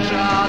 Russia.